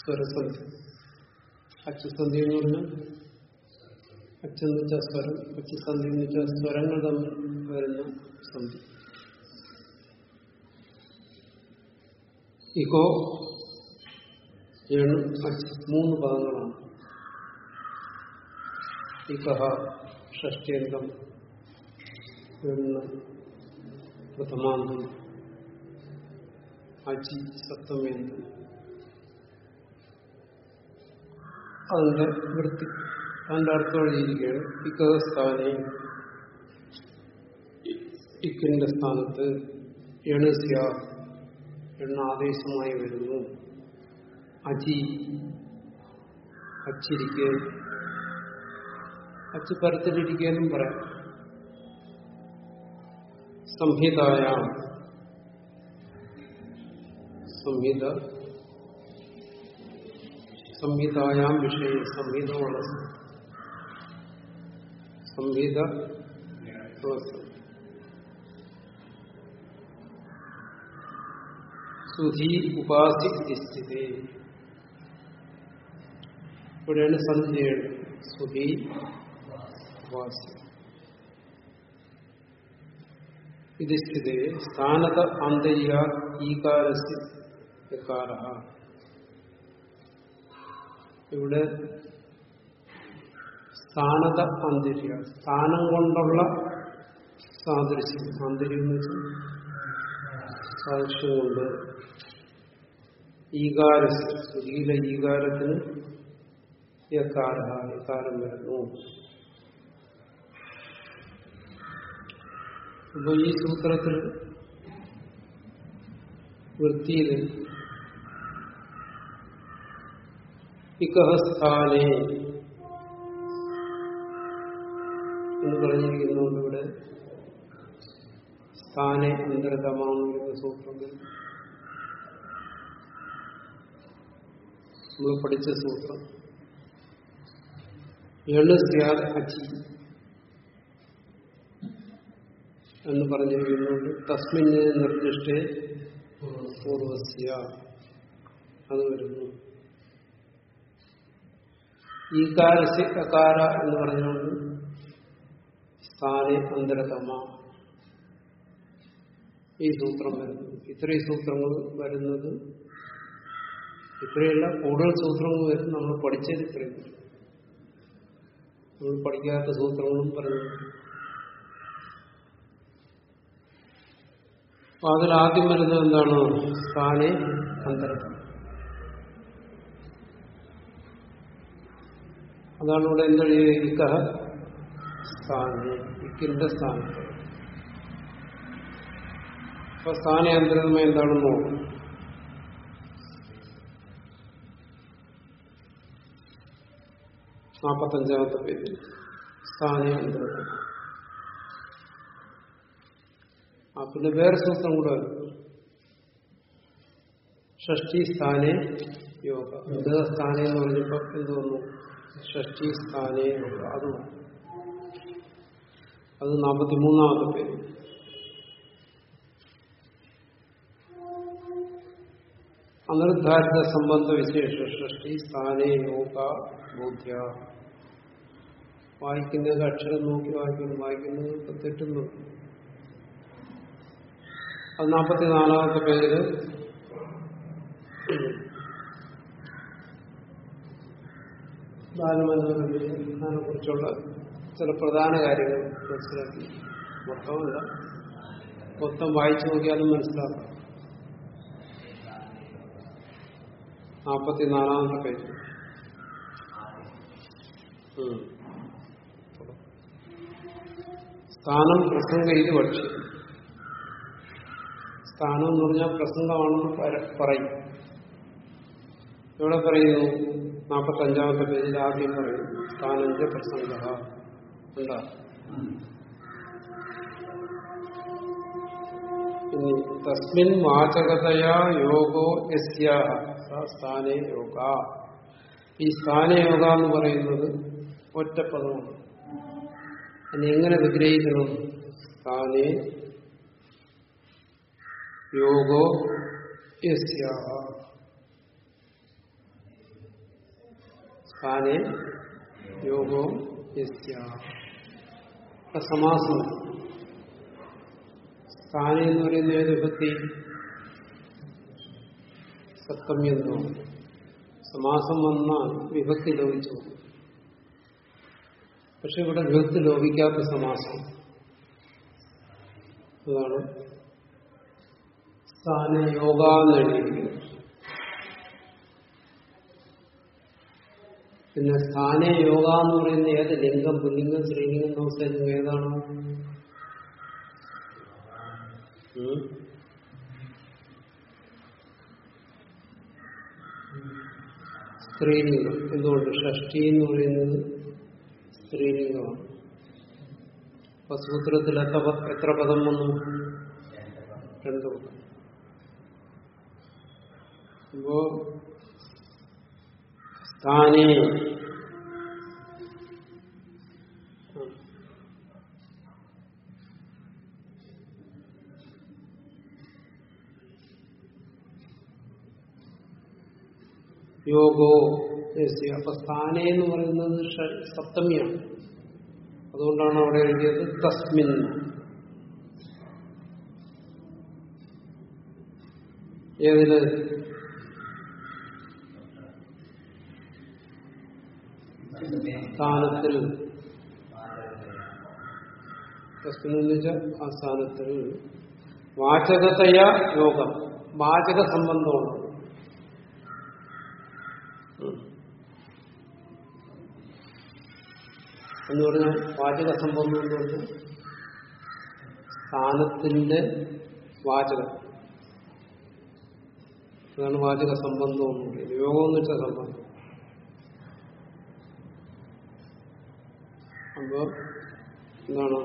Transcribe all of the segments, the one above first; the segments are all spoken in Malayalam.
സ്വരസന്ധി അച്ഛസന്ധി എന്ന് പറഞ്ഞാൽ അച്ഛൻ വെച്ചാൽ സ്വരം അച്ഛസന്ധി എന്ന് വെച്ചാൽ സ്വരങ്ങൾ തമ്മിൽ വരുന്ന സന്ധി. ഇക്കോ അച്ച് മൂന്ന് പദങ്ങളാണ് ഇക്കഹ ഷഷ്ടിയന്തം എണ്ണ പ്രഥമാന്തം അജി സപ്തമേന്തം അതിന്റെ വൃത്തി അതിന്റെ അർത്ഥം എഴുതിയിരിക്കുകയാണ്. ഇക്കത സ്ഥാനം ഇക്കിന്റെ സ്ഥാനത്ത് എണുസ്യ എണ്ണ ആദേശമായി വരുന്നു. അജി അച്ചിരിക്കുക അച്ചു പരത്തിലിരിക്കാനും പറയാം. संहितायाम संहित। संहितायाम विषय संहिता। सुधी उपासित स्थित। पुण्य सुधी उपासित ഇത് സ്ഥിതി സ്ഥാനത അന്തരിക ഈകാരസ് എക്കാര ഇവിടെ സ്ഥാനത അന്തരിക സ്ഥാനം കൊണ്ടുള്ള സാദൃശ്യം വെച്ചാൽ സാദൃശ്യം കൊണ്ട് ഈകാരസ് സുഖീല ഈകാരത്തിന് യക്കാര യക്കാരം വരുന്നു. അപ്പൊ ഈ സൂത്രത്തിൽ? വൃത്തിയിൽ ഇക്കഹസ്ഥാനെ എന്ന് പറഞ്ഞിരിക്കുന്നുണ്ട് ഇവിടെ സ്ഥാനെ അന്തരതമാണെന്ന് സൂത്രത്തിൽ. നമ്മൾ പഠിച്ച സൂത്രം. എണ് സ്യാദ് അച്ചി എന്ന് പറഞ്ഞിരിക്കുന്നുണ്ട് തസ്മിന് നിർദ്ദിഷ്ടേ പൂർവസ്യ. അത് വരുന്നു. ഈ അകാര എന്ന് പറഞ്ഞുകൊണ്ട് സ്ഥാനെ അന്തരതമ. ഈ സൂത്രം വരുന്നു. ഇത്രയും സൂത്രങ്ങൾ വരുന്നത് ഇത്രയല്ല കൂടുതൽ സൂത്രങ്ങൾ വരും നമ്മൾ പഠിച്ചത് ഇത്രയും. നമ്മൾ പഠിക്കാത്ത സൂത്രങ്ങളും പറഞ്ഞു അപ്പൊ അതിൽ ആദ്യം വരുന്നത് എന്താണ്? സ്ഥാനെ അന്തരതം അതാണ് ഇവിടെ എന്തെഴുതിയ ഇക്ക സ്ഥാനെ ഇക്കിന്റെ സ്ഥാനത്ത് അപ്പൊ സ്ഥാനാന്തരതമ എന്താണെന്ന്? നോക്കും നാൽപ്പത്തഞ്ചാമത്തെ പേജിൽ സ്ഥാനാന്തരതം ആ പിന്നെ വേറെ സൂത്രം കൂടെ ഷഷ്ടി സ്ഥാനെ യോഗ. സ്ഥാനെ എന്ന് പറഞ്ഞപ്പോ എന്ത് വന്നു? ഷഷ്ടി സ്ഥാനെ യോഗ. അത് അത് നാൽപ്പത്തിമൂന്നാമത്തെ പേര്. അനിർദ്ധാരിത സംബന്ധ വിശേഷ സൃഷ്ടി സ്ഥാനേ യോഗ ബോധ്യ. വായിക്കുന്നത് അക്ഷരം നോക്കി വായിക്കുന്നു. വായിക്കുന്നത് തെറ്റുന്നു. അത് നാൽപ്പത്തിനാലാമത്തെ പേര് ബാലമനോരമയെ കുറിച്ചുള്ള ചില പ്രധാന കാര്യങ്ങൾ മനസ്സിലാക്കി. മൊത്തമല്ല മൊത്തം വായിച്ചു നോക്കിയാലും മനസ്സിലാക്കാം. നാൽപ്പത്തിനാലാമത്തെ പേജ്. സ്ഥാനം പ്രസംഗ ഇത് പക്ഷി സ്ഥാനം എന്ന് പറഞ്ഞാൽ പ്രസംഗമാണെന്ന് പറയും. ഇവിടെ പറയുന്നു നാൽപ്പത്തി അഞ്ചാമത്തെ പേജിൽ ആദ്യം പറയുന്നു സ്ഥാനന്റെ പ്രസംഗ ഉണ്ടാ തസ്മിൻ വാചകതയാ യോഗോ സ്ഥാനേ യോഗ. ഈ സ്ഥാനയോഗ എന്ന് പറയുന്നത് ഒറ്റപ്പദമാണ്. അതിനെങ്ങനെ വിഗ്രഹിക്കണം? സ്ഥാനേ യോഗോ യസ്യാഹ സ്ഥാനേ യോഗോ ഇപ്പൊ സമാസം. സ്ഥാനം എന്ന് പറയുന്ന ഏത് വിഭക്തി? സപ്തമ്യെന്നോ സമാസം വന്നാൽ വിഭക്തി ലോപിച്ചു. പക്ഷെ ഇവിടെ വിഭക്തി ലോപിക്കാത്ത സമാസം. അതാണ് സ്ഥാന യോഗ എന്ന് എഴുതിയിരിക്കുന്നത് പിന്നെ സ്ഥാന യോഗ എന്ന് പറയുന്ന ഏത് ലിംഗം? പുല്ലിംഗം സ്ത്രീലിംഗം നമസ്കാരം ഏതാണ്? സ്ത്രീലിംഗം. എന്തുകൊണ്ട്? ഷഷ്ടി എന്ന് പറയുന്നത് സ്ത്രീലിംഗമാണ്. അപ്പൊ സൂത്രത്തിൽ എത്ര പദം വന്നു? രണ്ടു പദം. അപ്പോ യോഗോ. അപ്പൊ സ്ഥാനേ എന്ന് പറയുന്നത് സപ്തമിയാണ്. അതുകൊണ്ടാണ് അവിടെ എഴുതിയത് തസ്മിൻ. ഏതിൽ? സ്ഥാനത്തിൽ ആ സ്ഥാനത്തിൽ വാചകതയ യോഗം വാചക സംബന്ധമാണ്. എന്ന് പറഞ്ഞാൽ വാചക സംബന്ധം എന്ന് പറഞ്ഞാൽ സ്ഥാനത്തിന്റെ വാചകം. അതാണ് വാചക സംബന്ധം എന്ന് പറയുന്നത്. യോഗം എന്ന് വെച്ചാൽ സംബന്ധം. അപ്പോ എന്താണ്?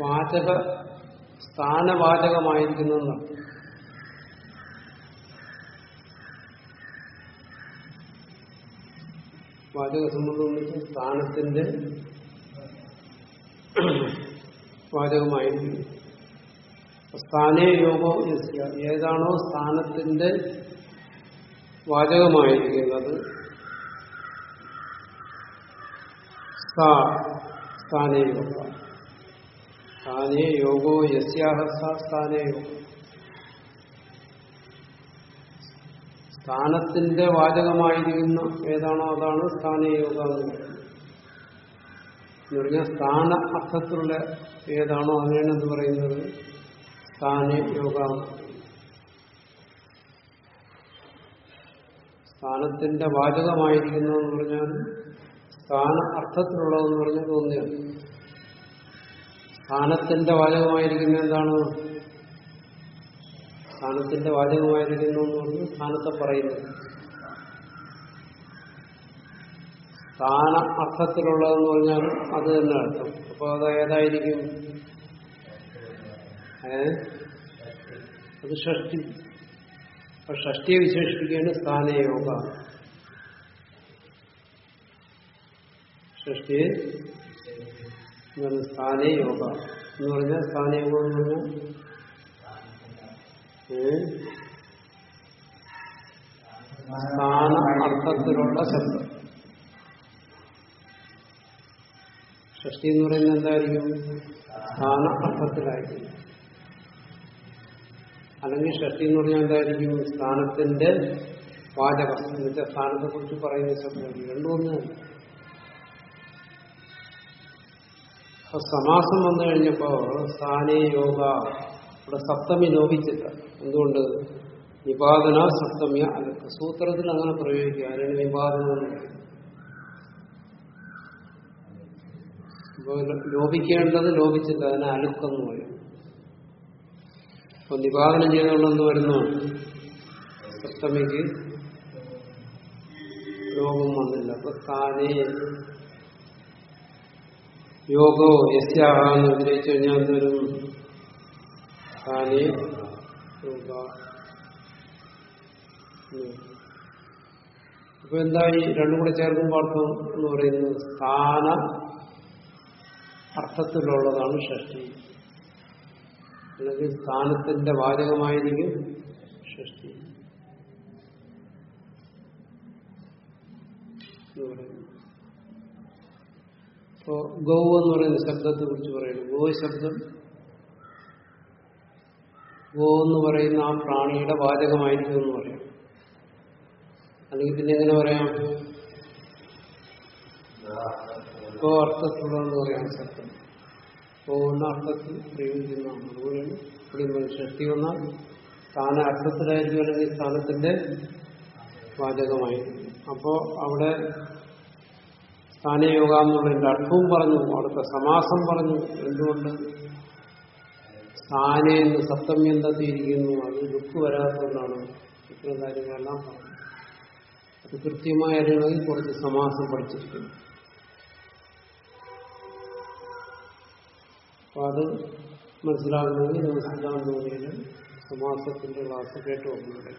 വാചക സ്ഥാനവാചകമായിരിക്കുന്നതാണ് വാചക സംബന്ധം വെച്ചാൽ സ്ഥാനത്തിന്റെ വാചകമായിരിക്കുന്നു. സ്ഥാനേ യോഗോ. ഏതാണോ സ്ഥാനത്തിന്റെ വാചകമായിരിക്കുന്നത് സ്ഥാനേ യോഗ. സ്ഥാനേ യോഗോ യസ്യാഹ സ്ഥാനേ യോഗ. സ്ഥാനത്തിന്റെ വാചകമായിരിക്കുന്ന ഏതാണോ അതാണ് സ്ഥാനേ യോഗ എന്ന് പറഞ്ഞാൽ സ്ഥാന അർത്ഥത്തിലുള്ള ഏതാണോ അതിനാണ് എന്ത് പറയുന്നത്. സ്ഥാനീയ യോഗ എന്ന് പറയുന്നത്. സ്ഥാനത്തിന്റെ വാചകമായിരിക്കുന്നതെന്ന് പറഞ്ഞാൽ സ്ഥാന അർത്ഥത്തിലുള്ളതെന്ന് പറഞ്ഞാൽ തോന്നിയാണ്. സ്ഥാനത്തിന്റെ വാചകമായിരിക്കുന്ന എന്താണ്? സ്ഥാനത്തിന്റെ വാചകമായിരിക്കുന്നു എന്ന് പറഞ്ഞ് സ്ഥാനത്തെ പറയുന്നു. സ്ഥാന അർത്ഥത്തിലുള്ളതെന്ന് പറഞ്ഞാൽ അത് തന്നെ അർത്ഥം. അപ്പൊ അത് ഏതായിരിക്കും? ഏ? അത് ഷഷ്ടി. അപ്പൊ ഷഷ്ടിയെ വിശേഷിപ്പിക്കുകയാണ് സ്ഥാനയോഗ ഷഷ്ടിയെ സ്ഥാനേ യോഗ എന്ന് പറഞ്ഞാൽ സ്ഥാനയോഗം എന്ന് പറഞ്ഞാൽ? സ്ഥാന അർത്ഥത്തിലുള്ള ശബ്ദം. ഷഷ്ടി എന്ന് പറയുന്നത് എന്തായിരിക്കും? സ്ഥാന അർത്ഥത്തിലായിരിക്കും. അല്ലെങ്കിൽ ഷഷ്ടി എന്ന് പറഞ്ഞാൽ എന്തായിരിക്കും? സ്ഥാനത്തിന്റെ വാചകം എന്നിട്ട് സ്ഥാനത്തെ കുറിച്ച് പറയുന്ന സമയം രണ്ടും ഒന്നല്ല അപ്പൊ സമാസം വന്നു കഴിഞ്ഞപ്പോ സ്ഥാനേ യോഗ. ഇവിടെ സപ്തമി ലോപിച്ചില്ല എന്തുകൊണ്ട്? നിപാതന സപ്തമിയ അലക്ക സൂത്രത്തിൽ അങ്ങനെ പ്രയോഗിക്കുക. അതിനാണ് നിപാതന ലോപിക്കേണ്ടത് ലോപിച്ചില്ല അതിനെ അലുക്കെന്ന് പറയും. അപ്പൊ ചെയ്യുന്നതുകൊണ്ട് ചെയ്തുകൊണ്ടെന്ന് വരുന്നു. സപ്തമിക്ക് രോഗം വന്നില്ല. അപ്പൊ താനേ യോഗോ യസ്യാഹ എന്ന് കഴിഞ്ഞാൽ എന്തൊരു താനേ യോഗ. അപ്പൊ എന്തായി രണ്ടും കൂടെ ചേർക്കുമ്പോൾ അർത്ഥം എന്ന് പറയുന്നത് സ്ഥാന അർത്ഥത്തിലുള്ളതാണ് ഷഷ്ടി. അല്ലെങ്കിൽ സ്ഥാനത്തിന്റെ വാചകമായിരിക്കും സൃഷ്ടി ഇപ്പോ ഗൗ എന്ന് പറയുന്ന ശബ്ദത്തെ കുറിച്ച് പറയുന്നു. ഗോ ശബ്ദം. ഗോ എന്ന് പറയുന്ന ആ പ്രാണിയുടെ വാചകമായിരിക്കും എന്ന് പറയാം. അല്ലെങ്കിൽ പിന്നെ എങ്ങനെ പറയാം? ഗോ അർത്ഥത്തിലുള്ള പറയാം ശബ്ദം. ഗോ എന്ന അർത്ഥത്തിൽ പ്രയോഗിക്കുന്നതാണ് അതുപോലെയാണ് ഇവിടെ ഷഷ്ടി വന്നാൽ താന അർത്ഥത്തിലായിരിക്കും അല്ലെങ്കിൽ സ്ഥാനത്തിന്റെ വാചകമായിരിക്കും അപ്പോ അവിടെ സ്ഥാനയോഗ എന്നുള്ളതിന്റെ അർത്ഥവും പറഞ്ഞു. അവിടുത്തെ സമാസം പറഞ്ഞു. എന്തുകൊണ്ട്? സ്ഥാനെന്ന് സപ്തമ്യം തത്തിയിരിക്കുന്നു അത് ദുഃഖ് വരാത്തതുകൊണ്ടാണ് ഇത്തരം കാര്യങ്ങളെല്ലാം പറഞ്ഞു അത് കൃത്യമായി അറിയണമെങ്കിൽ കുറച്ച് സമാസം പഠിച്ചിരിക്കുന്നു. അപ്പൊ അത് മനസ്സിലാകണമെങ്കിൽ നമ്മൾ സിദ്ധാന്തോണിയിൽ സമാസത്തിന്റെ ക്ലാസ് കേട്ട് വന്നിട്ടുണ്ട്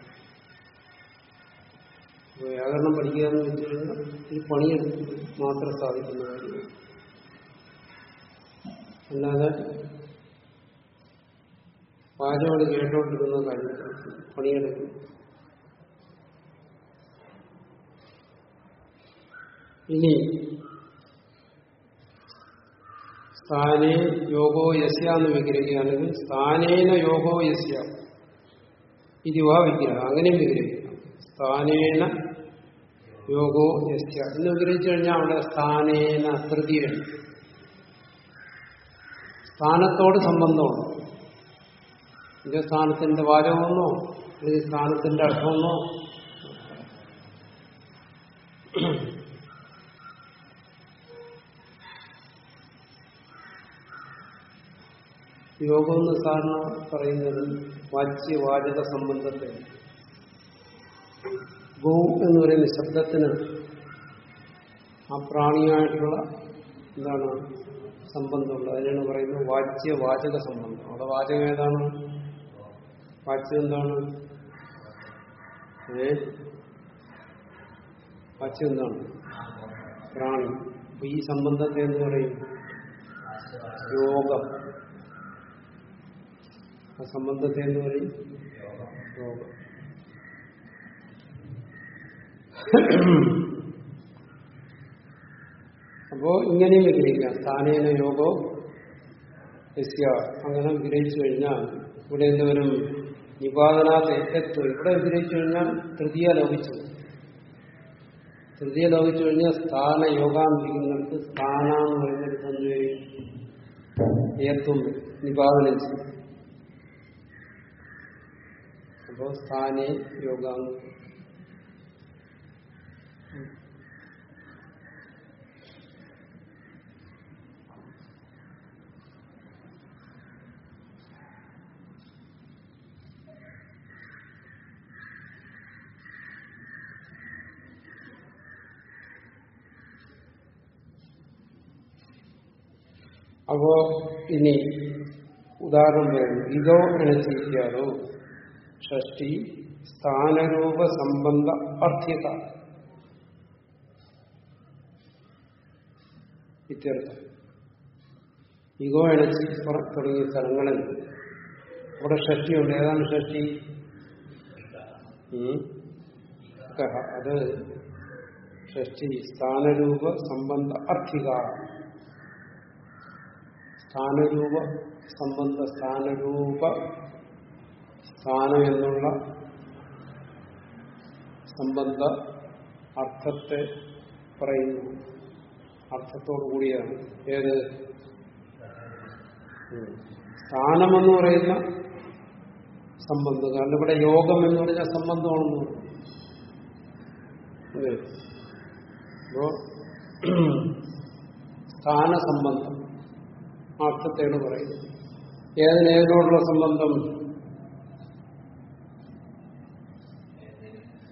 വ്യാകരണം പഠിക്കുക എന്ന് വെച്ച് കഴിഞ്ഞാൽ ഒരു പണിയെടുത്ത് മാത്രം സാധിക്കുന്ന കാര്യമാണ്. അല്ലാതെ പാചകം കേട്ടോണ്ടിരുന്ന കാര്യം പണിയെടുക്കും ഇനി സ്ഥാനേ യോഗോ യസ്യ എന്ന് വിഗ്രഹിക്കുകയാണെങ്കിൽ സ്ഥാനേന യോഗോ യസ്യ. ഇതിവാ വിഗ്രഹം. അങ്ങനെയും വിഗ്രഹിക്കാം. സ്ഥാനേന യോഗോ യസ്യ. എന്ന് വിഗ്രഹിച്ചു കഴിഞ്ഞാൽ അവിടെ സ്ഥാനേന തൃതീയാണ് സ്ഥാനത്തോട് സംബന്ധമാണ് ഇത് സ്ഥാനത്തിന്റെ വാചകമെന്നോ അല്ലെങ്കിൽ സ്ഥാനത്തിന്റെ അർത്ഥമെന്നോ യോഗം എന്ന് സാധാരണ പറയുന്നത് വാച്യ വാചക സംബന്ധത്തെ ഗോ എന്ന് പറയുന്ന ശബ്ദത്തിന് ആ പ്രാണിയായിട്ടുള്ള എന്താണ് സംബന്ധമുള്ളത്? അതിനാണ് പറയുന്നത് വാച്യ വാചക സംബന്ധം. അവിടെ വാചകം ഏതാണ്? വാച്യം എന്താണ്? ഏ? വാച്യം എന്താണ്? പ്രാണി. ഈ സംബന്ധത്തെ എന്ന് പറയും? യോഗം. ആ സംബന്ധത്തെ എന്ന് പറയും? യോഗം അപ്പോ ഇങ്ങനെയും വിഗ്രഹിക്കാം. സ്ഥാനേന യോഗോ യസ്യ. അങ്ങനെ വിഗ്രഹിച്ചു കഴിഞ്ഞാൽ ഇവിടെ എന്തുവരും നിപാതനാഥ എത്തും ഇവിടെ വിഗ്രഹിച്ചു കഴിഞ്ഞാൽ തൃതീയ ലോപിച്ചു തൃതീയ ലോപിച്ചു കഴിഞ്ഞാൽ സ്ഥാന യോഗാന്നിരിക്കുന്നിടത്ത് സ്ഥാന എന്ന് പറയുന്നിടത്ത് എന്ത് ചെയ്യും നിപാതനം ചെയ്യും അപ്പോ സ്ഥാനെ യോഗാന്ന് അപ്പോ ഇനി ഉദാഹരണം പറയുന്നു ഇതോ അനുസരിക്കാറോ ഷഷ്ടി സ്ഥാനരൂപ സംബന്ധ അർത്ഥ്യത ഇത്യർത്ഥം. ഇഗോ എണച്ചി തുടങ്ങിയ സ്ഥലങ്ങളിൽ അവിടെ ഷഷ്ടിയുണ്ട് ഏതാണ് ഷഷ്ടി. അത് ഷഷ്ടി സ്ഥാനരൂപ സംബന്ധ അർത്ഥിക. സ്ഥാനരൂപ സംബന്ധ സ്ഥാനരൂപ സ്ഥാനം എന്നുള്ള സംബന്ധ അർത്ഥത്തെ പറയുന്നു. അർത്ഥത്തോടു കൂടിയാണ്. ഏത്. സ്ഥാനമെന്ന് പറയുന്ന സംബന്ധം. കാരണം ഇവിടെ യോഗം എന്ന് പറഞ്ഞ സംബന്ധമാണെന്ന്? അപ്പോ സ്ഥാനസംബന്ധം ആ അർത്ഥത്തെയാണ് പറയുന്നത്. ഏതിനേതിനോടുള്ള സംബന്ധം ഉം? ആ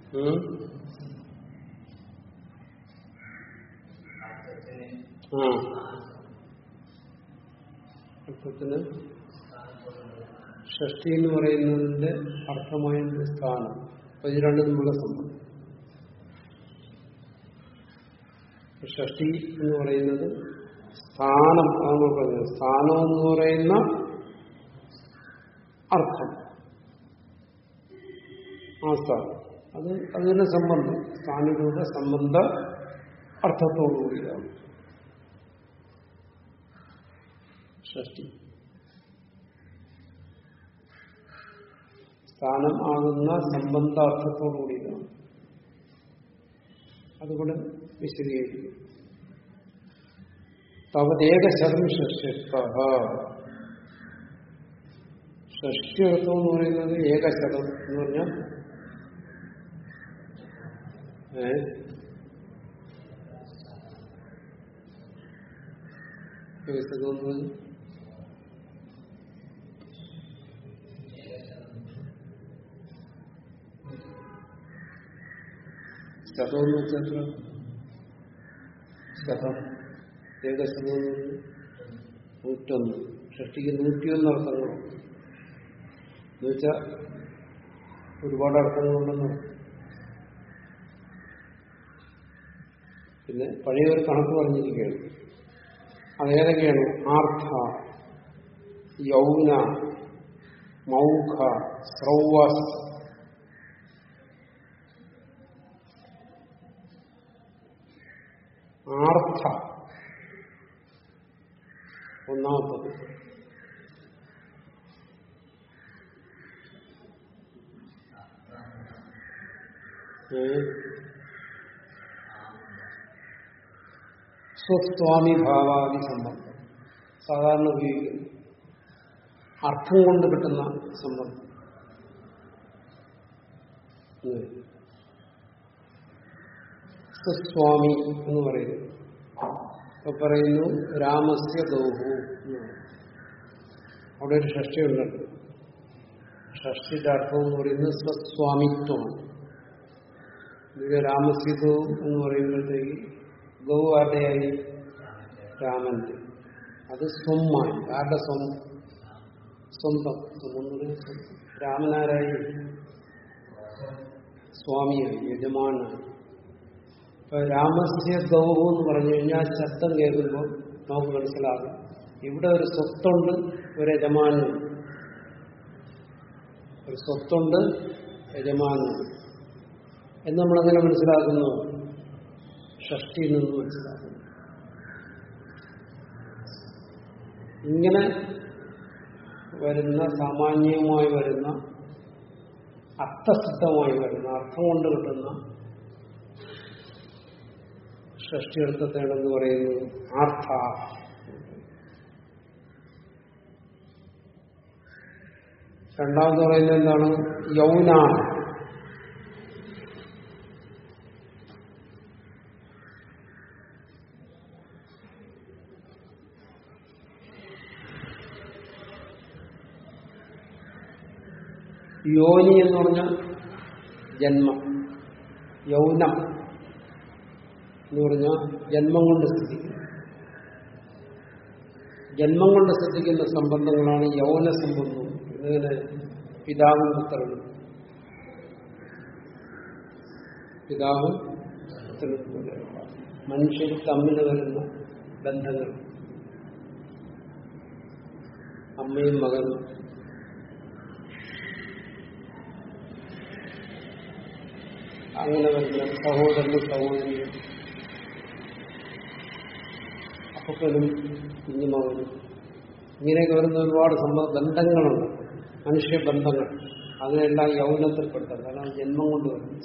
അർത്ഥത്തിന് ഷഷ്ടി എന്ന് പറയുന്നതിന്റെ അർത്ഥമായ സ്ഥാനം. അപ്പൊ ഇത് രണ്ടും നമ്മുടെ സംബന്ധം ഷഷ്ടി എന്ന് പറയുന്നത് സ്ഥാനം അതാണ് പറഞ്ഞത്. സ്ഥാനം എന്ന് പറയുന്ന അർത്ഥം. ആ സ്ഥാനം. അത് അതിന്റെ സംബന്ധം സ്ഥാനികളുടെ സംബന്ധ അർത്ഥത്തോടുകൂടിയതാണ്. ഷഷ്ടി സ്ഥാനം ആകുന്ന സംബന്ധ അർത്ഥത്തോടുകൂടിയതാണ് അതുകൂടെ വിശദീകരിക്കും. തവതേകശതം ഷഷ്ടിത്വ ഷഷ്ടി അർത്ഥം എന്ന് പറയുന്നത് ഏകശതം എന്ന് പറഞ്ഞാൽ ഏ? ഏകശതം എന്ന് പറഞ്ഞാൽ ശതം എന്ന് വെച്ചാൽ? ശതം ഏകശതം എന്ന് നൂറ്റൊന്ന്. ഷഷ്ടിക്ക് നൂറ്റിയൊന്ന് അർത്ഥങ്ങളുണ്ട് എന്നുവെച്ചാൽ ഒരുപാട് അർത്ഥങ്ങളുണ്ടെന്ന് പിന്നെ പഴയ ഒരു കണക്ക് പറഞ്ഞിരിക്കുകയാണ്. അതേതൊക്കെയാണ്? ആർത്ഥ യൗന മൗഖ സ്രൗവാസ്. ആർത്ഥ ഒന്നാമത്തത്. ഏ? സ്വസ്വാമി ഭാവാദി സംബന്ധം സാധാരണ ഉപയോഗിക്കുന്നു അർത്ഥം കൊണ്ട് കിട്ടുന്ന ഉം. സ്വസ്വാമി എന്ന് പറയുന്നു അപ്പൊ പറയുന്നു രാമസ്യ ദോഹു. അവിടെ ഒരു ഷഷ്ടി ഉണ്ടല്ലോ ഷഷ്ടിയുടെ അർത്ഥം എന്ന് പറയുന്നത് സ്വസ്വാമിത്വമാണ് രാമസ്യ ഗൗ എന്ന് പറയുമ്പോഴത്തേക്ക് ഗൗ ആരുടെയായി രാമന്റെ. അത് സ്വമായി ആരുടെ സ്വം? സ്വന്തം. സ്വന്തം സ്വന്തം. രാമനാരായി സ്വാമിയായി യജമാനായി ഇപ്പൊ രാമസ്യ ഗൗഹു എന്ന് പറഞ്ഞു കഴിഞ്ഞാൽ ശബ്ദം കേൾക്കുമ്പോൾ നമുക്ക് മനസ്സിലാകും. ഇവിടെ ഒരു സ്വത്തുണ്ട് ഒരു യജമാനുണ്ട് ഒരു സ്വത്തുണ്ട് യജമാനുണ്ട് എന്ന് നമ്മളെങ്ങനെ മനസ്സിലാക്കുന്നു? ഷഷ്ടിയിൽ നിന്ന് മനസ്സിലാക്കുന്നു ഇങ്ങനെ വരുന്ന സാമാന്യമായി വരുന്ന അർത്ഥസിദ്ധമായി വരുന്ന അർത്ഥം കൊണ്ട് കിട്ടുന്ന ഷഷ്ടിയർത്ഥത്തെയാണെന്ന് പറയുന്നു? ആർത്ഥ. രണ്ടാമത് പറയുന്നത് എന്താണ്? യൗന യോനി എന്ന് പറഞ്ഞാൽ ജന്മം യൗനം എന്ന് പറഞ്ഞാൽ ജന്മം കൊണ്ട് ശ്രദ്ധിക്കുന്നു ജന്മം കൊണ്ട് ശ്രദ്ധിക്കുന്ന സംബന്ധങ്ങളാണ് യൗന സംബന്ധം ഇതിന് പിതാവും പുത്രനും. പിതാവും പുത്രനും മനുഷ്യർ തമ്മിൽ വരുന്ന ബന്ധങ്ങൾ. അമ്മയും മകനും. അങ്ങനെ വരുന്ന സഹോദരനും സഹോദരിയും അപ്പനും കുഞ്ഞുമകനും ഇങ്ങനെയൊക്കെ വരുന്ന ഒരുപാട് ബന്ധങ്ങളുണ്ട്. മനുഷ്യബന്ധങ്ങൾ അതിനെല്ലാം യൗനത്തിൽപ്പെട്ട കാരണം ജന്മം കൊണ്ട് വരുന്ന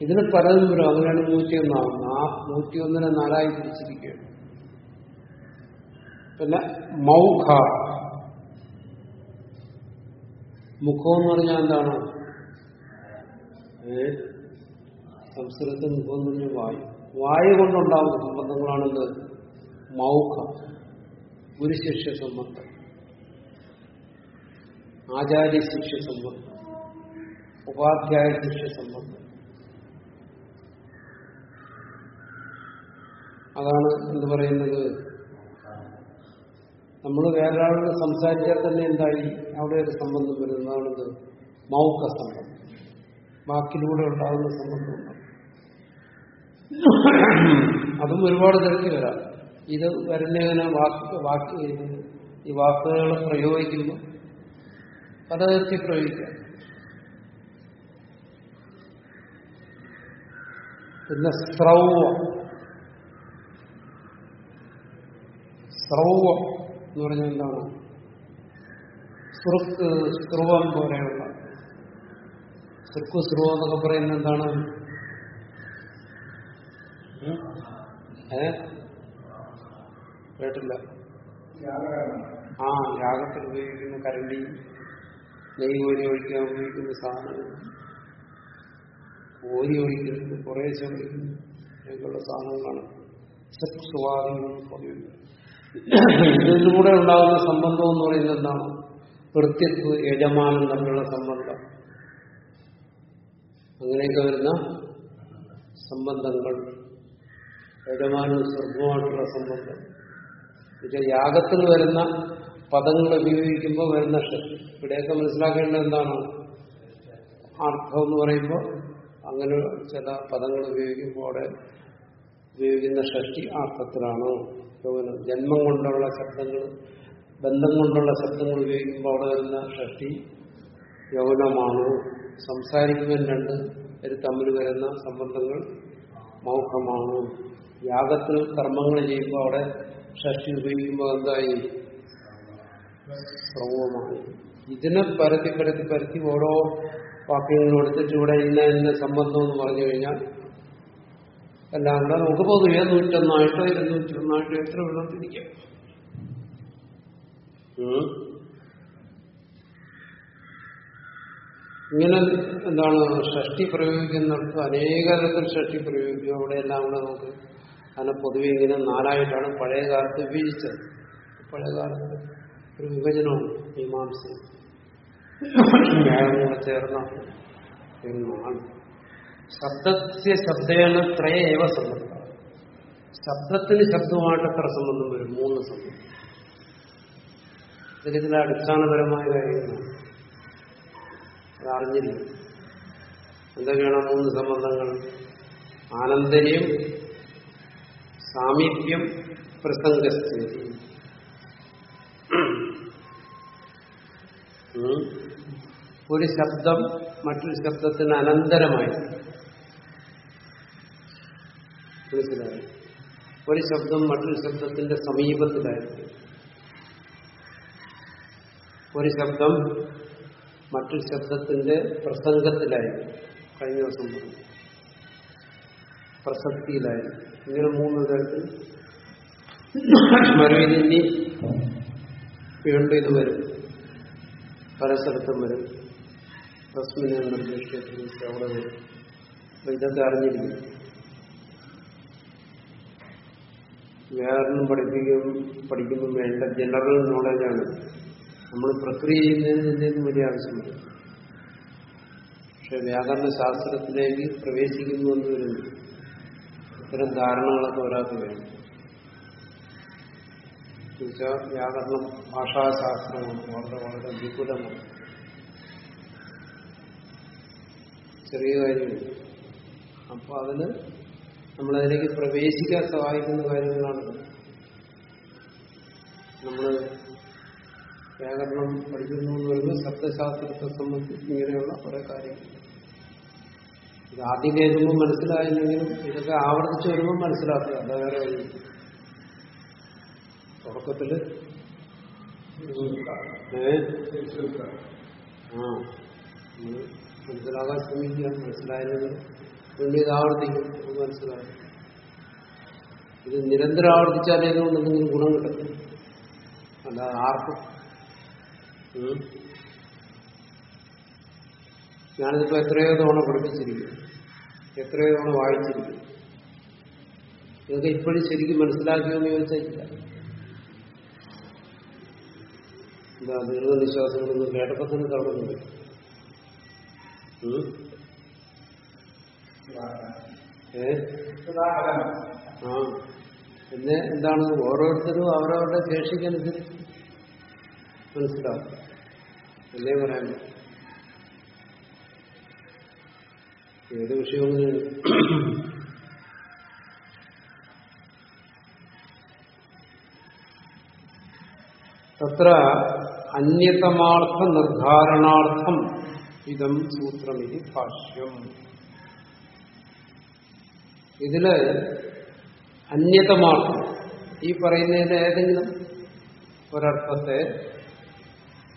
ഇതിന് പലതും വരും അങ്ങനെയാണ് നൂറ്റിയൊന്നാവുന്നത് ആ നൂറ്റിയൊന്നിനെ നാലായി തിരിച്ചിരിക്കുകയാണ്. പിന്നെ മൗഖ. മുഖം എന്ന് പറഞ്ഞാൽ എന്താണ്? ഏ? സംസ്കൃതത്തിൽ മുഖം എന്ന് പറഞ്ഞാൽ വായു. വായു കൊണ്ടുണ്ടാകുന്ന സംബന്ധങ്ങളാണെന്ത് മൗഖ. ഗുരുശിഷ്യ സംബന്ധം. ആചാര്യ ശിഷ്യ സംബന്ധം. ഉപാധ്യായ ശിഷ്യ സംബന്ധം. അതാണ് എന്ത് പറയുന്നത്? നമ്മൾ വേറൊരാളോട് സംസാരിച്ചാൽ തന്നെ എന്തായി? അവിടെ ഒരു സംബന്ധം വരുന്നതാണിത് മൗക്ക സംബന്ധം. വാക്കിലൂടെ ഉണ്ടാകുന്ന സംബന്ധമുണ്ട് അതും ഒരുപാട് തിരക്കി വരാം. ഇത് വരുന്നതിന് വാക്ക് വാക്ക് ഈ വാക്കുകൾ പ്രയോഗിക്കുമ്പോൾ പലതരത്തിൽ പ്രയോഗിക്കാം. പിന്നെ സ്രൗവം. സ്രൗവം. എന്ന് പറഞ്ഞാൽ എന്താണ്? സുറുക്ക് സ്രുവം പോലെയുള്ള. സുർക്ക് സ്രുവം എന്നൊക്കെ പറയുന്നത് എന്താണ്? കേട്ടില്ല. ആ യാഗത്തിൽ ഉപയോഗിക്കുന്ന കരണ്ടി നെയ് ഓരി ഒഴിക്കാൻ ഉപയോഗിക്കുന്ന സാധനങ്ങൾ ഓരി ഒഴിക്കുന്നത് കുറേശ്ശെ ഒഴിക്കുന്നു അങ്ങനെയുള്ള സാധനങ്ങളാണ്. സുവാദികൾ ഇതിലൂടെ ഉണ്ടാകുന്ന സംബന്ധം എന്ന് പറയുന്നത് എന്താണ്? വൃത്യത്വ യജമാനം തമ്മിലുള്ള സംബന്ധം. അങ്ങനെയൊക്കെ വരുന്ന സംബന്ധങ്ങൾ. യജമാനവും സ്വർഗവുമായിട്ടുള്ള സംബന്ധം. പക്ഷെ യാഗത്തിൽ വരുന്ന പദങ്ങൾ ഉപയോഗിക്കുമ്പോൾ വരുന്ന ഇവിടെയൊക്കെ മനസ്സിലാക്കേണ്ടത് എന്താണ്? അർത്ഥം എന്ന് പറയുമ്പോൾ അങ്ങനെ ചില പദങ്ങൾ ഉപയോഗിക്കുമ്പോൾ അവിടെ ഉപയോഗിക്കുന്ന ഷഷ്ടി അർത്ഥത്തിലാണോ യൗവനം ജന്മം കൊണ്ടുള്ള ശബ്ദങ്ങൾ ബന്ധം കൊണ്ടുള്ള ശബ്ദങ്ങൾ ഉപയോഗിക്കുമ്പോൾ അവിടെ വരുന്ന ഷഷ്ടി യൗവനമാണ് സംസാരിക്കുവാൻ രണ്ട് പേര് തമ്മിൽ വരുന്ന സംബന്ധങ്ങൾ മൗഖമാണ്? യാഗത്തിൽ കർമ്മങ്ങൾ ചെയ്യുമ്പോൾ അവിടെ ഷഷ്ടി ഉപയോഗിക്കുമ്പോൾ എന്തായി? സർവമാണ് ഇതിനെ പരത്തി പരത്തി പരത്തി ഓരോ വാക്യങ്ങളും എടുത്തിട്ട് ഇവിടെ ഇന്ന ഇന്ന സംബന്ധം എന്ന് പറഞ്ഞു കഴിഞ്ഞാൽ എല്ലാം കൂടെ നമുക്ക് പൊതുവെ നൂറ്റൊന്നായിട്ടോ ഇരുന്നൂറ്റൊന്നായിട്ടോ എത്ര വേണം തിരിക്കാം. ഇങ്ങനെ എന്താണ് ഷഷ്ടി പ്രയോഗിക്കുന്നിടത്ത് അനേക തരത്തിൽ ഷഷ്ടി പ്രയോഗിക്കും. അവിടെ എല്ലാം കൂടെ നമുക്ക് അതിനെ പൊതുവെ ഇങ്ങനെ നാലായിട്ടാണ് പഴയ കാലത്ത് വിഭജിച്ചത് പഴയ കാലത്ത് ഒരു വിഭജനമാണ് മീമാംസ. കൂടെ ചേർന്ന എന്നാണ് ശബ്ദസ്യ ശബ്ദേന ത്രയ ഏവ സംബന്ധം ശബ്ദത്തിന് ശബ്ദമായിട്ട് എത്ര സംബന്ധം വരും മൂന്ന് സംബന്ധം ചില അടിസ്ഥാനപരമായ കാര്യങ്ങളാണ് അത് അറിഞ്ഞില്ല. എന്തൊക്കെയാണ് മൂന്ന് സംബന്ധങ്ങൾ? ആനന്ദര്യം സാമീപ്യം പ്രസംഗസ്ഥിതി. ഒരു ശബ്ദം മറ്റൊരു ശബ്ദത്തിന് അനന്തരമായി. മനസ്സിലായി ഒരു ശബ്ദം മറ്റൊരു ശബ്ദത്തിന്റെ സമീപത്തിലായിരിക്കും ഒരു ശബ്ദം മറ്റൊരു ശബ്ദത്തിന്റെ പ്രസംഗത്തിലായിരിക്കും കഴിഞ്ഞ ദിവസം പറഞ്ഞു. ഇങ്ങനെ മൂന്ന് തരത്തിൽ മരുവിനി വീണ്ടും വരും. പല സ്ഥലത്തും വരും. തസ്മിനെ നിർദ്ദേശിച്ചു അവിടെ വരും. ഇതൊക്കെ അറിഞ്ഞിരിക്കും. വ്യാകരണം പഠിപ്പിക്കും പഠിക്കുമ്പോൾ വേണ്ട ജനറൽ നോളജാണ് നമ്മൾ പ്രക്രിയ ചെയ്യുന്നതിന് വലിയ ആവശ്യമില്ല. പക്ഷെ വ്യാകരണ ശാസ്ത്രത്തിലേക്ക് പ്രവേശിക്കുന്നു എന്ന് വരുന്നു. ഇത്തരം ധാരണകളൊക്കെ ഒരാൾക്ക് വേണം. എന്നുവെച്ചാൽ വ്യാകരണം ഭാഷാശാസ്ത്രമാണ് വളരെ വളരെ വിപുലമാണ്. ചെറിയ കാര്യമില്ല അപ്പൊ അതിന് നമ്മളതിലേക്ക് പ്രവേശിക്കാൻ സഹായിക്കുന്ന കാര്യങ്ങളാണ് നമ്മൾ വ്യാകരണം പഠിക്കുന്നു എന്ന് പറയുമ്പോൾ ശബ്ദശാസ്ത്രത്തെ സംബന്ധിച്ച് ഇങ്ങനെയുള്ള കുറെ കാര്യങ്ങൾ. ഇത് ആദ്യം കേൾക്കുമ്പോൾ മനസ്സിലായില്ലെങ്കിലും ഇതൊക്കെ ആവർത്തിച്ച് വരുമ്പോൾ മനസ്സിലാക്കുക. അല്ല വേറെ. തുടക്കത്തിൽ മനസ്സിലാകാൻ ശ്രമിക്കുക മനസ്സിലായില്ലെങ്കിൽ വീണ്ടും ഇത് ആവർത്തിക്കും എന്ന് മനസ്സിലാകും ഇത് നിരന്തരം ആവർത്തിച്ചാലേ ഇതുകൊണ്ട് എന്തെങ്കിലും ഗുണം കിട്ടും അല്ലാതെ ആർക്കും. ഞാനിതിപ്പോ എത്രയോ തവണ പഠിപ്പിച്ചിരിക്കും എത്രയോ തവണ വായിച്ചിരിക്കും ഇതൊക്കെ ഇപ്പോഴും ശരിക്കും മനസ്സിലാക്കിയോന്ന് ചോദിച്ചാൽ ഇല്ല. എന്താ ദീർഘനിശ്വാസങ്ങളൊന്നും കേട്ടപ്പോ തന്നെ ഏ ആ. പിന്നെ എന്താണ്? ഓരോരുത്തരും അവരവരുടെ ശേഷിക്കനുസരിച്ച്. മനസ്സിലാവും. അല്ലേ പറയാൻ ഏത് വിഷയവും തത്ര അന്യതമാർത്ഥ നിർദ്ധാരണാർത്ഥം ഇതം സൂത്രമിതി ഭാഷ്യം. ഇതിൽ അന്യതമാണ്. ഈ പറയുന്നതിന്റെ ഏതെങ്കിലും ഒരർത്ഥത്തെ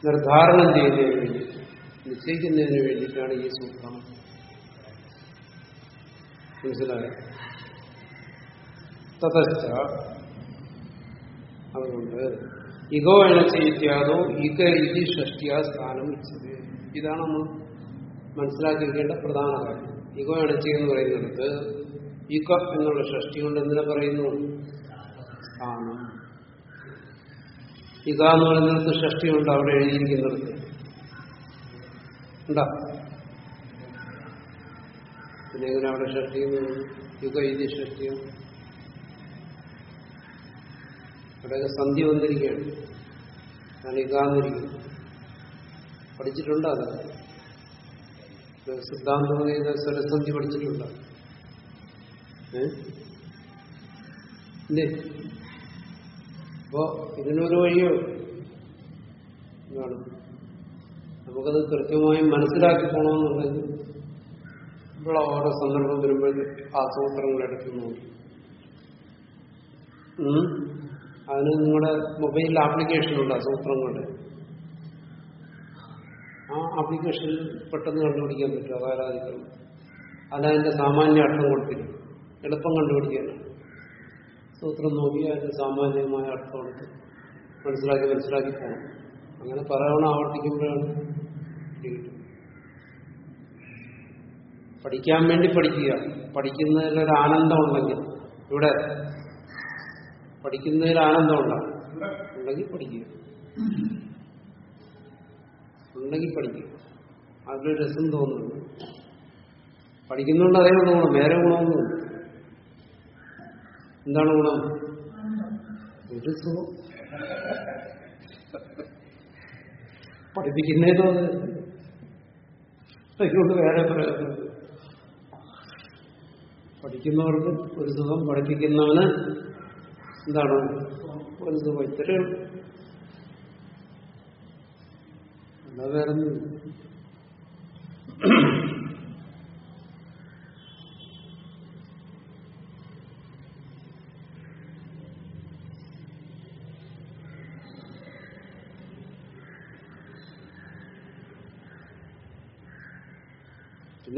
നിർദ്ധാരണം ചെയ്യുന്നതിന് വേണ്ടി നിശ്ചയിക്കുന്നതിന് വേണ്ടിയിട്ടാണ് ഈ സൂത്രം മനസ്സിലായത്. തതശ്ച അതുകൊണ്ട് ഇഗോ എണച്ചയിത്യാദോ ഇക ഇതി ഷഷ്ടിയ സ്ഥാനം ഇച്ചത് ഇതാണ് നമ്മൾ മനസ്സിലാക്കിയിരിക്കേണ്ട പ്രധാന കാര്യം. ഇഗോ എണച്ചി എന്ന് പറയുന്നിടത്ത് ഇക എന്നുള്ള ഷഷ്ടി കൊണ്ട് എന്തിനെ പറയുന്നു? സ്ഥാനം ഇക എന്ന് പറയുന്നിടത്ത് ഷഷ്ടിയുണ്ട് അവിടെ എഴുതിയിരിക്കുന്നിടത്ത് ഉണ്ടാ പിന്നെ എങ്ങനെ അവിടെ ഷഷ്ടി യുഗ ഇതി ഷഷ്ടിയും അവിടെയൊക്കെ സന്ധി വന്നിരിക്കുകയാണ്. ഞാൻ ഇകാന്നിരിക്കുന്നു പഠിച്ചിട്ടുണ്ട് അത്? സിദ്ധാന്തം ചെയ്ത സ്വരസന്ധി പഠിച്ചിട്ടുണ്ട്? അപ്പോ ഇതിനൊരു വഴിയോ നമുക്കത് കൃത്യമായി മനസ്സിലാക്കി പോകണമെന്നുണ്ടെങ്കിൽ ഇവിടെ ഓരോ സന്ദർഭം വരുമ്പോഴേ ആസൂത്രങ്ങൾ എടുക്കുന്നു. അതിന് നിങ്ങളുടെ മൊബൈലിൽ ആപ്ലിക്കേഷൻ ഉണ്ട് ആ ആപ്ലിക്കേഷൻ പെട്ടെന്ന് കണ്ടുപിടിക്കാൻ പറ്റും. അതാരാധികളും അല്ല അതിന്റെ സാമാന്യ അർത്ഥം കൊടുത്തിരിക്കും. എളുപ്പം കണ്ടുപിടിക്കാനാണ് സൂത്രം നോക്കി അതിന്റെ സാമാന്യമായ അർത്ഥം മനസ്സിലാക്കി മനസ്സിലാക്കി പോകണം. അങ്ങനെ പറയണം ആവർത്തിക്കുമ്പോഴാണ് പഠിക്കാൻ വേണ്ടി പഠിക്കുക. പഠിക്കുന്നതിലൊരു ആനന്ദം ഉണ്ടെങ്കിൽ ഇവിടെ പഠിക്കുന്നതിൽ ആനന്ദം ഉണ്ടാകും ഉണ്ടെങ്കിൽ പഠിക്കുക. ഉണ്ടെങ്കിൽ പഠിക്കുക. അതിലൊരു രസം തോന്നുന്നു പഠിക്കുന്നുണ്ട് അതേ തോന്നുന്നു നേരെ ഗുണമൊന്നുമില്ല. എന്താണ് ഗുണം? ഒരു സുഖം. പഠിപ്പിക്കുന്നേ തോന്നുന്നു അതുകൊണ്ട് വേറെ പ്രയോജനം. പഠിക്കുന്നവർക്ക് ഒരു സുഖം പഠിപ്പിക്കുന്നവന് എന്താണ്? ഒരു സുഖം. ഇത്രയും അല്ലാതെ വേറെ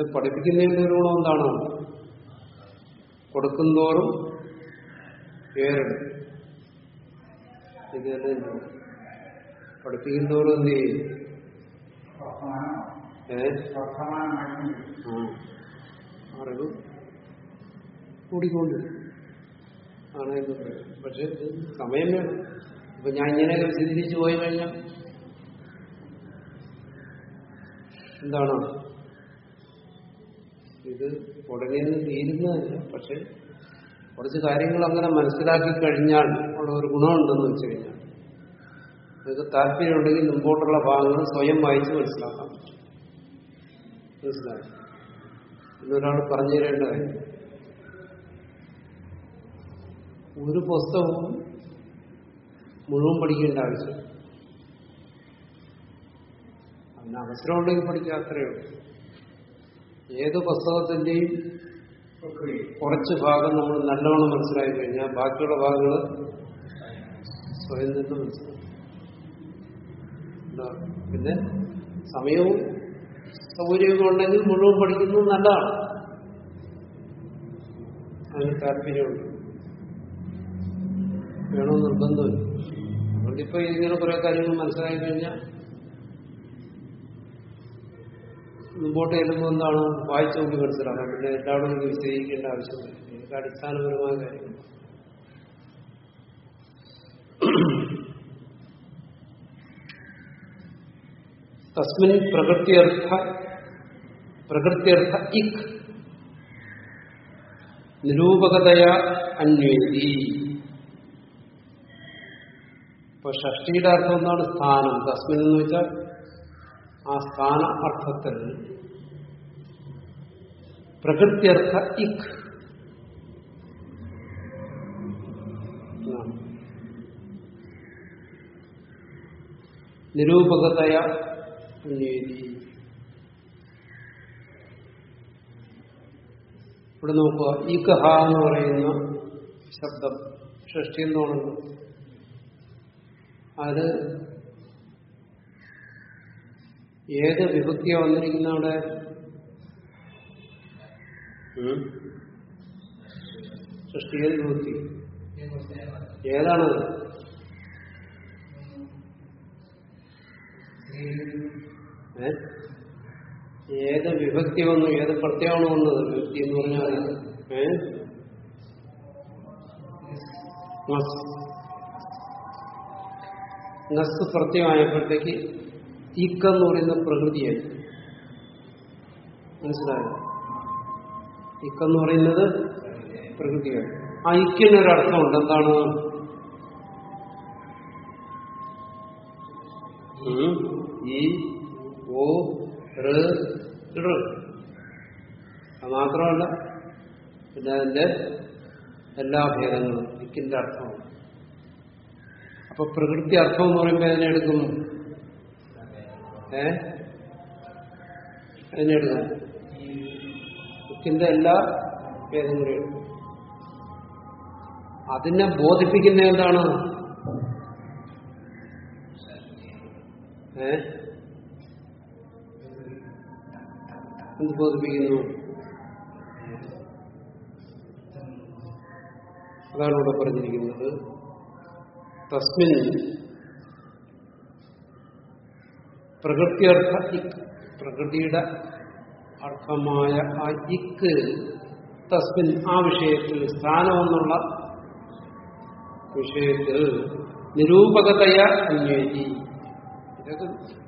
പിന്നെ പഠിപ്പിക്കുന്നതിന്റെ ഒരു ഗുണം എന്താണ്? കൊടുക്കുന്തോറും പേരെടുക്കും. ഇത് തന്നെ പഠിപ്പിക്കുന്നതോറും എന്ത് ചെയ്യും? അറിവ് കൂടിക്കൊണ്ടിരിക്കും. ആണ് എന്ന് പറയുന്നത്. പക്ഷെ ഇത് സമയം വേണം. ഇപ്പൊ ഞാൻ ഇങ്ങനെയൊക്കെ ചിന്തിച്ചു പോയി കഴിഞ്ഞാൽ എന്താണ്? ഇത് ഉടനെ ഒന്നും തീരുന്നതല്ല. പക്ഷെ കുറച്ച് കാര്യങ്ങൾ അങ്ങനെ മനസ്സിലാക്കി കഴിഞ്ഞാൽ ഉള്ള ഒരു ഗുണമുണ്ടെന്ന് വെച്ച് കഴിഞ്ഞാൽ നിങ്ങൾക്ക് താല്പര്യമുണ്ടെങ്കിൽ മുമ്പോട്ടുള്ള ഭാഗങ്ങൾ സ്വയം വായിച്ച് മനസ്സിലാക്കാം മനസ്സിലായി? ഇന്നൊരാൾ പറഞ്ഞു തരേണ്ട കാര്യം. ഒരു പുസ്തകവും മുഴുവൻ പഠിക്കേണ്ട ആവശ്യം അതിന് അവസരമുണ്ടെങ്കിൽ പഠിക്കാത്രയുള്ളൂ ഏത് പുസ്തകത്തിന്റെയും കുറച്ച് ഭാഗം നമ്മൾ നല്ലവണ്ണം മനസ്സിലാക്കി കഴിഞ്ഞാൽ ബാക്കിയുള്ള ഭാഗങ്ങൾ സ്വയം നിന്ന് മനസ്സിലാക്കും പിന്നെ സമയവും സൗകര്യമൊക്കെ ഉണ്ടെങ്കിൽ മുഴുവൻ പഠിക്കുന്നത് നല്ലതാണ്. അതിന് താല്പര്യമുണ്ട്. വേണമെന്ന് നിർബന്ധമില്ല. അതുകൊണ്ടിപ്പോ ഇങ്ങനെ കുറെ കാര്യങ്ങൾ മനസ്സിലാക്കി കഴിഞ്ഞാൽ മുമ്പോട്ട് ചെല്ലുമ്പോൾ എന്താണ് വായിച്ചു നോക്കി മനസ്സിലാക്കാം പിന്നെ എല്ലാവരും ഇത് വിശദീകരിക്കേണ്ട ആവശ്യമില്ല ഇതൊക്കെ അടിസ്ഥാനപരമായ കാര്യങ്ങൾ തസ്മിൻ പ്രകൃത്യർത്ഥ പ്രകൃത്യർത്ഥ ഇക് നിരൂപകതയ അന്വേഷി ഇപ്പൊ ഷഷ്ടിയുടെ അർത്ഥം എന്താണ് സ്ഥാനം. തസ്മിൻ എന്ന് വെച്ചാൽ ആ സ്ഥാന അർത്ഥത്തിൽ പ്രകൃത്യർത്ഥ ഇക്. നിരൂപകതയ ഇവിടെ നോക്കുക. ഈ കഹ എന്ന് പറയുന്ന ശബ്ദം. ഷഷ്ടി എന്നോണല്ലോ അത് ഏത് വിഭക്തിയാണ് വന്നിരിക്കുന്ന അവിടെ? സൃഷ്ടി ഏത് വിഭക്തി ഏതാണ്? ഏ? ഏത് വിഭക്തി വന്നു? ഏത് പ്രത്യേകമാണ് വന്നത്? വിഭക്തി എന്ന് പറഞ്ഞാൽ ഏ? നസ്. പ്രത്യമായപ്പോഴത്തേക്ക് പ്രത്യയമായപ്പോഴത്തേക്ക് എന്ന് പറയുന്ന പ്രകൃതിയായി. മനസ്സിലായോ? ഇക്കെന്ന് പറയുന്നത് പ്രകൃതിയാണ്. ആ ഇക്കിനൊരർത്ഥമുണ്ട് എന്താണ് ഈ ഓ. അത് മാത്രമല്ല പിന്നെ അതിന്റെ എല്ലാ ഭേദങ്ങളും ഇക്കിന്റെ അർത്ഥമാണ് അപ്പൊ പ്രകൃതി അർത്ഥം എന്ന് പറയുമ്പോൾ അതിനെടുക്കും ഏ? അതിനെടുക്കും ഇക്കിന്റെ എല്ലാ ഭേദങ്ങളും അതിനെ ബോധിപ്പിക്കുന്ന എന്താണ്? ഏ? എന്ത് ബോധിപ്പിക്കുന്നു? അതാണ് ഇവിടെ പറഞ്ഞിരിക്കുന്നത്. തസ്മിൻ പ്രകൃതിയർത്ഥ പ്രകൃതിയുടെ അർത്ഥമായ ആ ഇക്ക് തസ്മിൻ ആ വിഷയത്തിൽ സ്ഥാനമെന്നുള്ള വിഷയത്തിൽ നിരൂപകതയ അന്വേഷി. ഇതൊക്കെ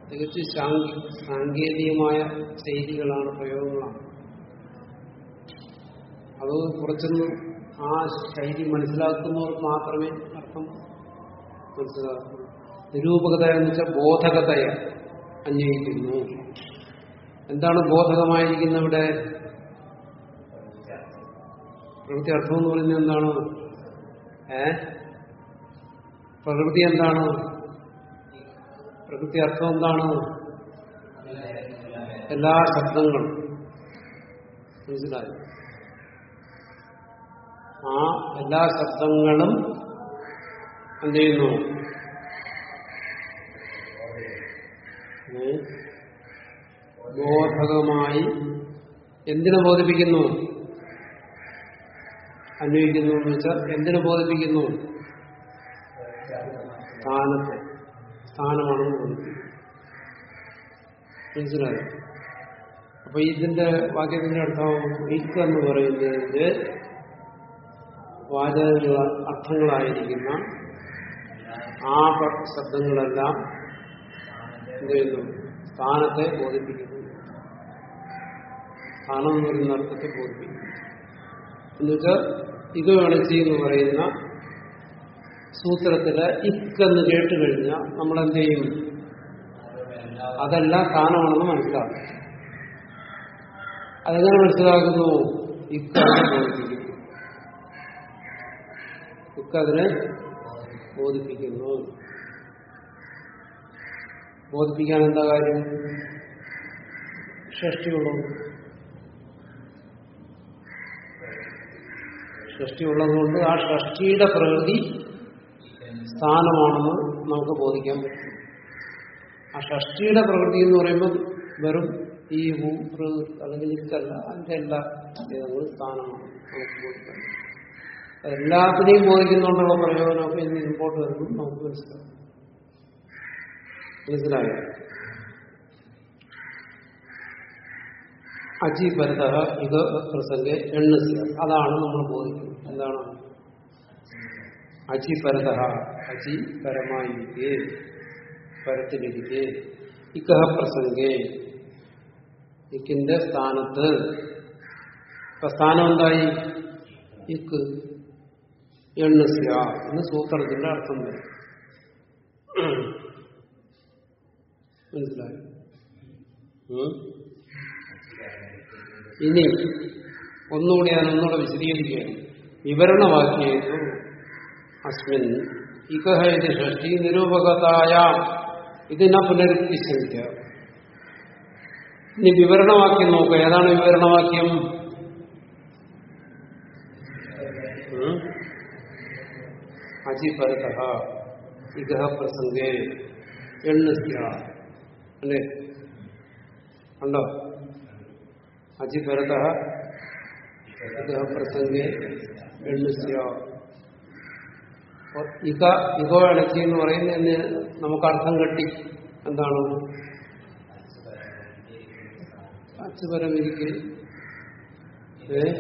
തികച്ചും സാങ്കേ സാങ്കേതികമായ ശൈലികളാണ് പ്രയോഗങ്ങളാണ്. അത് കുറച്ചൊന്നും ആ ശൈലി മനസ്സിലാക്കുന്നവർ മാത്രമേ അർത്ഥം മനസ്സിലാക്കൂ. നിരൂപകത എന്ന് വെച്ചാൽ ബോധകതയ അന്വയിക്കുന്നു എന്താണ് ബോധകമായിരിക്കുന്ന ഇവിടെ പ്രകൃതി അർത്ഥം എന്ന് പറയുന്നത് എന്താണ്? ഏ? പ്രകൃതി എന്താണ്? പ്രകൃതി അർത്ഥം എന്താണ്? എല്ലാ ശബ്ദങ്ങളും. മനസ്സിലായി? ആ എല്ലാ ശബ്ദങ്ങളും എന്ത് ചെയ്യുന്നു ഏ? ബോധകമായി എന്തിനു ബോധിപ്പിക്കുന്നു? അന്വയിക്കുന്നു എന്ന് വെച്ചാൽ എന്തിനു ബോധിപ്പിക്കുന്നു? സ്ഥാനത്തെ. സ്ഥാനമാണെന്ന് ബോധിപ്പിക്കുന്നു. മനസ്സിലായോ? അപ്പൊ ഇതിന്റെ വാക്യത്തിന്റെ അർത്ഥം ഇക്ക് എന്ന് പറയുന്നതിന്റെ വാചക അർത്ഥങ്ങളായിരിക്കുന്ന ആ ശബ്ദങ്ങളെല്ലാം എന്ത് ചെയ്യുന്നു? സ്ഥാനത്തെ ബോധിപ്പിക്കുന്നു. സ്ഥാനം എന്ന് പറയുന്ന അർത്ഥത്തിൽ ബോധിപ്പിക്കും എന്നുവെച്ചാൽ ഇത് വേണച്ചി എന്ന് പറയുന്ന സൂത്രത്തിൽ ഇക്കെന്ന് കേട്ട് കഴിഞ്ഞാൽ നമ്മൾ എന്ത് ചെയ്യും അതല്ല സ്ഥാനമാണെന്ന് മനസ്സിലാക്കും. അതെങ്ങനെ മനസ്സിലാക്കുന്നു? ഇക്കതിനെ ബോധിപ്പിക്കുന്നു. ഇക്കതിനെ ബോധിപ്പിക്കുന്നു. ബോധിപ്പിക്കാൻ എന്താ കാര്യം? ഷഷ്ടിയുള്ളൂ. ഷഷ്ടി ഉള്ളതുകൊണ്ട് ആ ഷഷ്ടിയുടെ പ്രകൃതി സ്ഥാനമാണെന്ന് നമുക്ക് ബോധിക്കാൻ പറ്റും. ആ ഷഷ്ടിയുടെ പ്രകൃതി എന്ന് പറയുമ്പോൾ വെറും ഈ ഋ അല്ലെങ്കിൽ ഇക്കല്ല അതിന്റെ എല്ലാ ഭേദങ്ങളും സ്ഥാനമാണ് നമുക്ക് ബോധിക്കാൻ. എല്ലാത്തിനെയും ബോധിക്കുന്നുണ്ടുള്ള പ്രയോജനമൊക്കെ ഇന്ന് ഇമ്പോർട്ട് വരുമ്പോൾ നമുക്ക് മനസ്സിലാവും മനസ്സിലായോ? അജി പരത ഇത് പ്രസംഗം എണ്ണസ്യ. അതാണ് നമ്മൾ ബോധിക്കുന്നത്. എന്താണ്? അജി പരത അജി പരമായിരിക്കെ പരത്തിലിരിക്കെ ഇക്കഹ പ്രസംഗേ. ഇക്കിന്റെ സ്ഥാനത്ത് ഇപ്പൊ സ്ഥാനം എന്തായി ഇക്ക് എണ്ണസ്യ എന്ന് സൂത്രത്തിന്റെ അർത്ഥം വരും. മനസ്സിലായി? ഇനി ഒന്നുകൂടി ഞാൻ ഒന്നുകൂടെ വിശദീകരിക്കുകയാണ്. വിവരണവാക്യേതു അസ്മിൻ ഇകഹ ഇത് ഷഷ്ടി നിരൂപകതായ. ഇതിനെ പുനരുക്തി ശ്രമിക്കുക ഇനി വിവരണവാക്യം നോക്കുക ഏതാണ് വിവരണവാക്യം? അജിപരത ഇകഹ പ്രസംഗേ എണ്ണസ്യ. അല്ലേ? ഉണ്ടോ അജിപരത ഇകഹ പ്രസംഗേ എണ്ണസ്യ ഇക എന്ന് പറയുന്നതിന് നമുക്ക് അർത്ഥം കെട്ടി. എന്താണ്? അച്ചുപരമിരിക്കൽ. ഏ?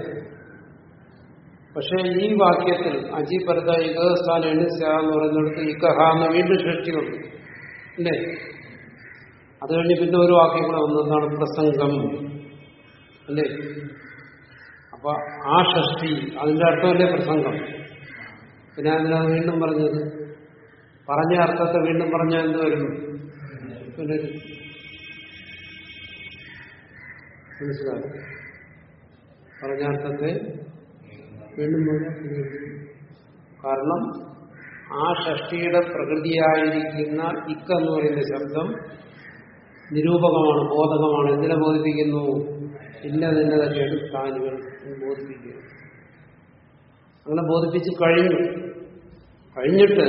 പക്ഷെ ഈ വാക്യത്തിൽ അജി പരത ഇകസ്ഥാൻ എണ്ണിസ്യ എന്ന് പറയുന്നിടത്ത് ഇക്കഹ എന്ന് വീണ്ടും സൃഷ്ടിയുണ്ട്. അല്ലേ? അത് കഴിഞ്ഞ് പിന്നെ ഒരു വാക്യം കൂടെ വന്നതാണ് പ്രസംഗം. അല്ലേ? അപ്പൊ ആ ഷഷ്ടി അതിന്റെ അർത്ഥമല്ലേ പ്രസംഗം? പിന്നെ അതിനത് വീണ്ടും പറഞ്ഞത്? പറഞ്ഞ അർത്ഥത്തെ വീണ്ടും പറഞ്ഞാൽ എന്ത് വരുന്നു? മനസ്സിലായി? പറഞ്ഞ അർത്ഥത്തെ വീണ്ടും പുനരുക്തി. കാരണം ആ ഷഷ്ടിയുടെ പ്രകൃതിയായിരിക്കുന്ന ഇക്ക എന്ന് പറയുന്ന ശബ്ദം നിരൂപകമാണ് ബോധകമാണ് എന്തിനെ ബോധിപ്പിക്കുന്നു? ഇന്നതിന്നതൊക്കെയാണ് സ്ഥാനികൾ ബോധിപ്പിക്കുക അങ്ങനെ ബോധിപ്പിച്ച് കഴിഞ്ഞു. കഴിഞ്ഞിട്ട്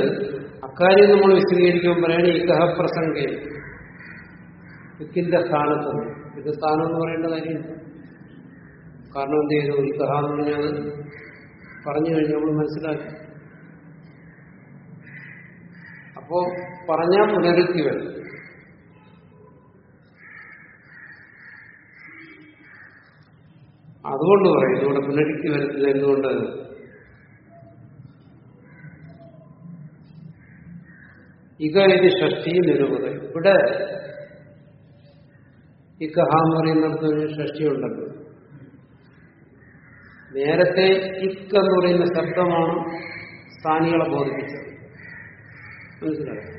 അക്കാര്യം നമ്മൾ വിശദീകരിക്കുമ്പോൾ പറയണ ഇക്കഹ ഇക്കിന്റെ സ്ഥാനത്ത്. ഇത് സ്ഥാനം എന്ന് പറയേണ്ട കാര്യമില്ല കാരണം എന്ത് ചെയ്തു? ഇക്കഹ എന്ന് പറഞ്ഞാൽ പറഞ്ഞു കഴിഞ്ഞാൽ നമ്മൾ മനസ്സിലാക്കി. അപ്പോ പറഞ്ഞാൽ പുനരുക്തി വരും. അതുകൊണ്ട് പറയും ഇവിടെ പുനരുക്തി വരുത്തില്ല എന്തുകൊണ്ട്? ഇക ഇത് ഷഷ്ടി നിരൂപത. ഇവിടെ ഇക്കഹ എന്ന് പറയുന്നിടത്ത് ഒരു ഷഷ്ടി ഉണ്ടല്ലോ. നേരത്തെ ഇക്ക് എന്ന് പറയുന്ന ശബ്ദമാണ് സ്ഥാനികളെ ബോധിപ്പിച്ചത്. മനസ്സിലായോ?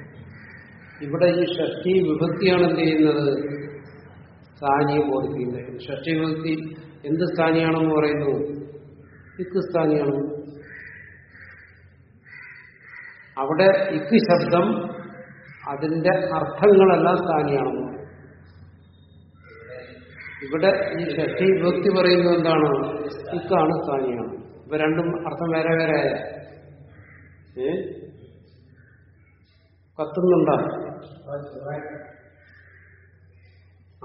ഇവിടെ ഈ ഷഷ്ടി വിഭക്തിയാണ് എന്ത് ചെയ്യുന്നത്? സ്ഥാനിയെ ബോധിപ്പിക്കുന്നത്. ഷഷ്ടി വിഭക്തി എന്ത് സ്ഥാനിയാണെന്ന് പറയുന്നു? ഇക്ക് സ്ഥാനിയാണ്. അവിടെ ഇക്ക് ശബ്ദം അതിന്റെ അർത്ഥങ്ങളെല്ലാം സ്ഥാനിയാണെന്ന്. ഇവിടെ ഈ ഷഷ്ടി വ്യക്തി പറയുന്നത് എന്താണ്? ഇക്കാണ് സ്ഥാനിയാണ്. ഇപ്പൊ രണ്ടും അർത്ഥം വേറെ വേറെ ആയ. ഏ? കത്തുന്നുണ്ടോ?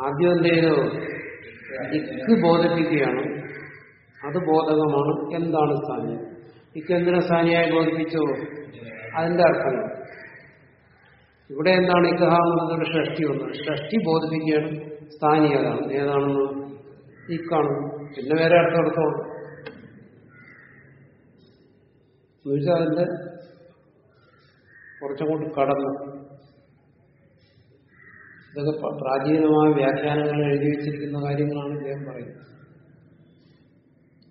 ആദ്യം എന്ത് ചെയ്തു? ഇക്ക് ബോധിപ്പിക്കുകയാണ്. അത് ബോധകമാണ്. എന്താണ് സാനി? ഇക്ക് എന്തിനെ സാനിയായി ബോധിപ്പിച്ചു? അതിന്റെ അർത്ഥം. ഇവിടെ എന്താണ് ഇക്കഹ ഒരു ഷഷ്ടി ഒന്ന് ഷഷ്ടി ബോധിപ്പിക്കുകയാണ് സ്ഥാനീയതാണ് ഏതാണെന്ന്? ഇക്കാണ് പിന്നെ വേറെ അർത്ഥം എടുത്തോളൂ എന്നുവെച്ചാൽ അതിന്റെ കൂടി കടന്നു ഇതൊക്കെ പ്രാചീനമായ വ്യാഖ്യാനങ്ങൾ എഴുതി വെച്ചിരിക്കുന്ന കാര്യങ്ങളാണ് ഇദ്ദേഹം പറയുന്നത്.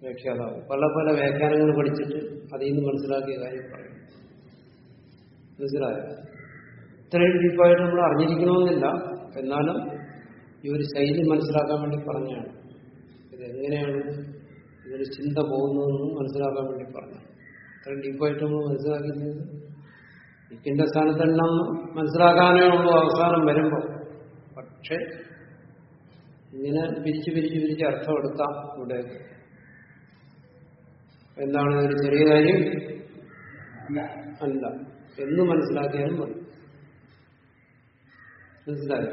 വ്യാഖ്യാതാവ്. പല പല വ്യാഖ്യാനങ്ങൾ പഠിച്ചിട്ട് അതിൽ നിന്ന് മനസ്സിലാക്കിയ കാര്യം പറയും മനസ്സിലായോ? ഇത്രയും ഡീപ്പായിട്ട് നമ്മൾ അറിഞ്ഞിരിക്കണമെന്നില്ല. എന്നാലും ഈ ഒരു ശൈലി മനസ്സിലാക്കാൻ വേണ്ടി പറഞ്ഞാണ്. ഇത് എങ്ങനെയാണ് ഇതൊരു ചിന്ത പോകുന്നതെന്ന് മനസ്സിലാക്കാൻ വേണ്ടി പറഞ്ഞു ഇത്രയും ഡീപ്പായിട്ട് നമ്മൾ മനസ്സിലാക്കിയിരുന്നത് ഇക്കിന്റെ സ്ഥാനത്തെണ്ണം മനസ്സിലാക്കാനേ ഉള്ളൂ അവസാനം വരുമ്പോൾ പക്ഷെ ഇങ്ങനെ പിരിച്ച് പിരിച്ച് പിരിച്ച് അർത്ഥം എടുക്കാം ഇവിടെ. എന്താണ് ഒരു ചെറിയ കാര്യം? അല്ല. എന്ന് മനസ്സിലാക്കിയാലും മതി. മനസ്സിലായോ?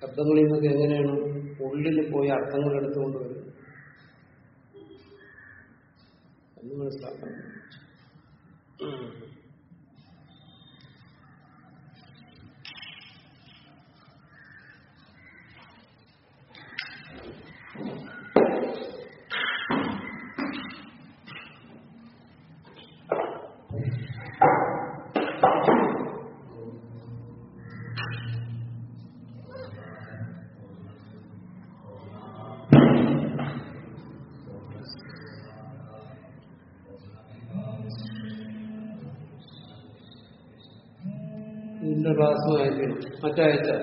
ശബ്ദങ്ങളിൽ നിന്നൊക്കെ എങ്ങനെയാണ്? ഉള്ളിൽ പോയി അർത്ഥങ്ങൾ എടുത്തുകൊണ്ട് വരും. എന്ന് മനസ്സിലാക്കണം. حتى